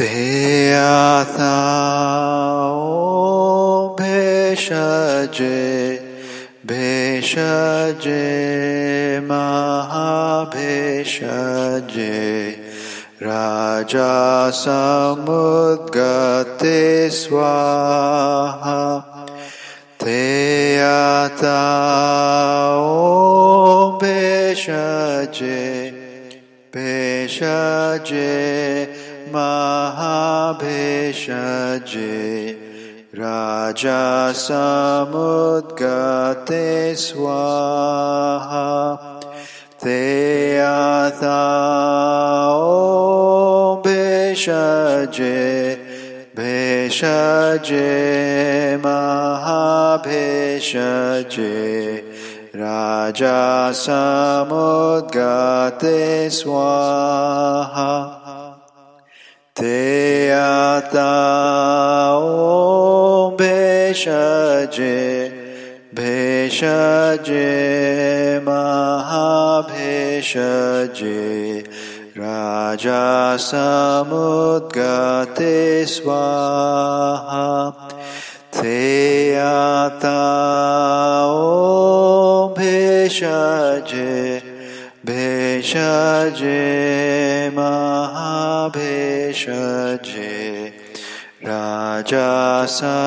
ध्याताओ भेषजे भेषजे महाभेषजे राजा समुद्गते स्वाहा। तेयताओ भेषजे भेषजे महाभेषजे राजा समुद्गते स्वाहा ते आता ॐ भेषजे भेषजे महाभेषजे राजा समुद्गते स्वाहा ते ॐ भेषजे भेषजे महाभेषजे राजा समुद्गते स्वाहा ते आता ॐ भेषजे भेषजे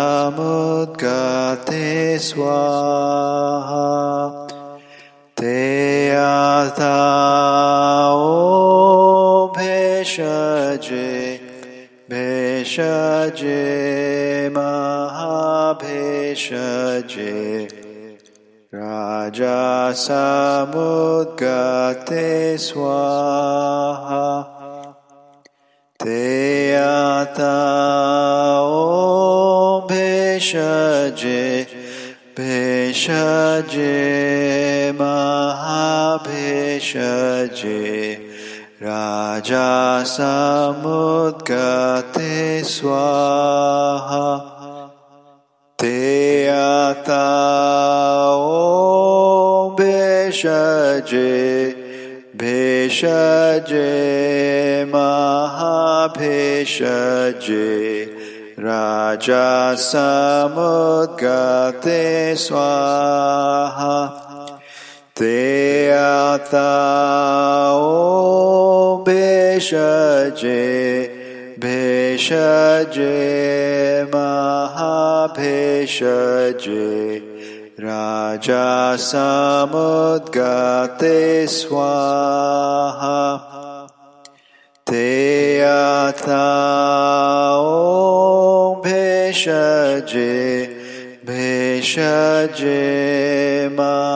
Samudgate Swaha. Te Ata Om Bheshaje. Bheshaje Mahabheshaje. Raja Samudgate Swaha. Te Ata भेषजे महाभेषजे राजा समुद्गते स्वाहा। ते आता ॐ भेषजे भेषजे महाभेषजे राजा समुद्गते स्वाहा। ते आता भेषजे भेषजे महाभेषजे। राजा समुद्गते स्वाहा भेषजे भेषजे महाभेषजे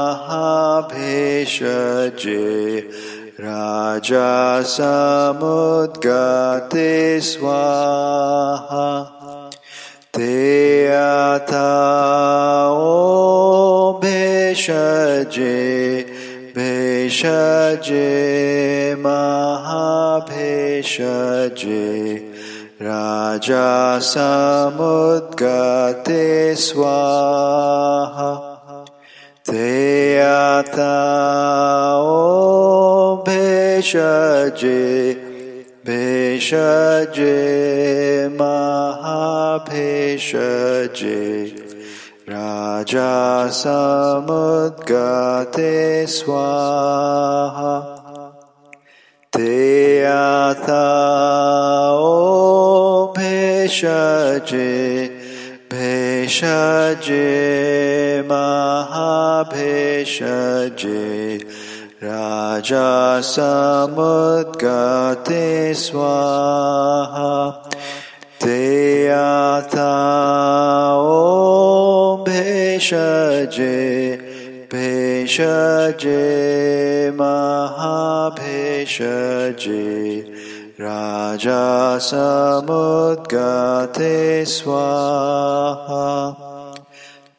राजा समुद्गते स्वाहा। ते आता ॐ भेषजे भेषजे महाभेषजे राजा समुद्गते स्वाहा। ते आता ॐ भेषजे भेषजे महाभेषजे। राजा समुद्गते स्वाहा। ते ॐ भेषजे भेषजे महाभेषजे राजा समुद्गते स्वाहा। ते आता ॐ भेषजे भेषजे महाभेषजे। समुद्गते स्वाहा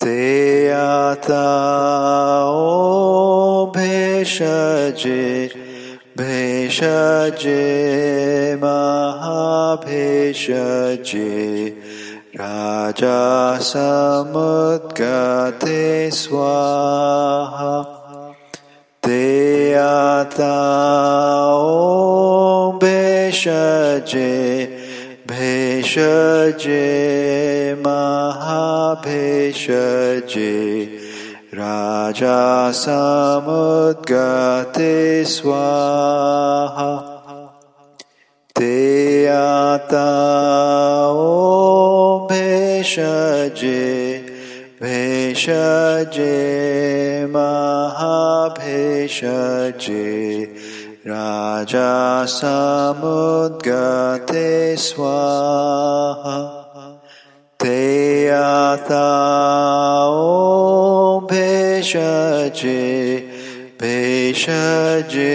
ते ॐ भेषजे भेषजे महाभेषजे राजा समुद्गते भेषजे भेषजे महाभेषजे राजा समुद्गते स्वाहा। ते आता ॐ भेषजे भेषजे महाभेषजे राजा समुद्गते स्वाहा। ते आता ॐ भेषजे भेषजे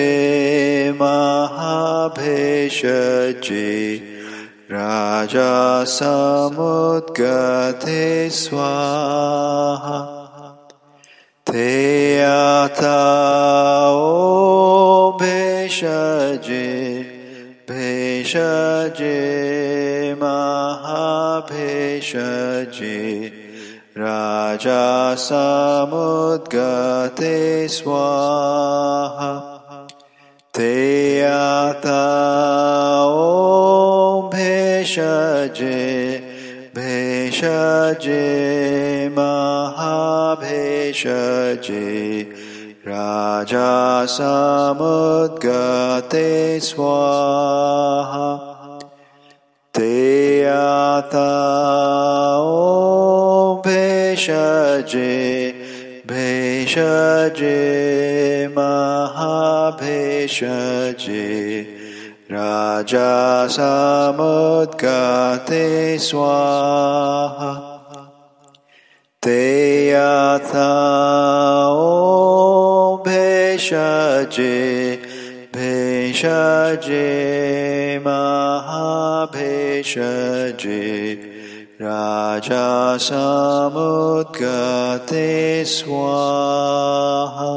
महाभेषजे राजा समुद्गते स्वाहा। ते ॐ भेषजे भेषजे महाभेषजे। राजा समुद्गते स्वाहा। ते ॐ भेषजे भेषजे महाभेषजे राजा समुद्गते स्वाहा। ते आता ॐ भेषजे भेषजे महाभेषजे राजा समुद्गते स्वाहा ते आता ॐ भेषजे भेषजे महाभेषजे राजा समुद्गते स्वाहा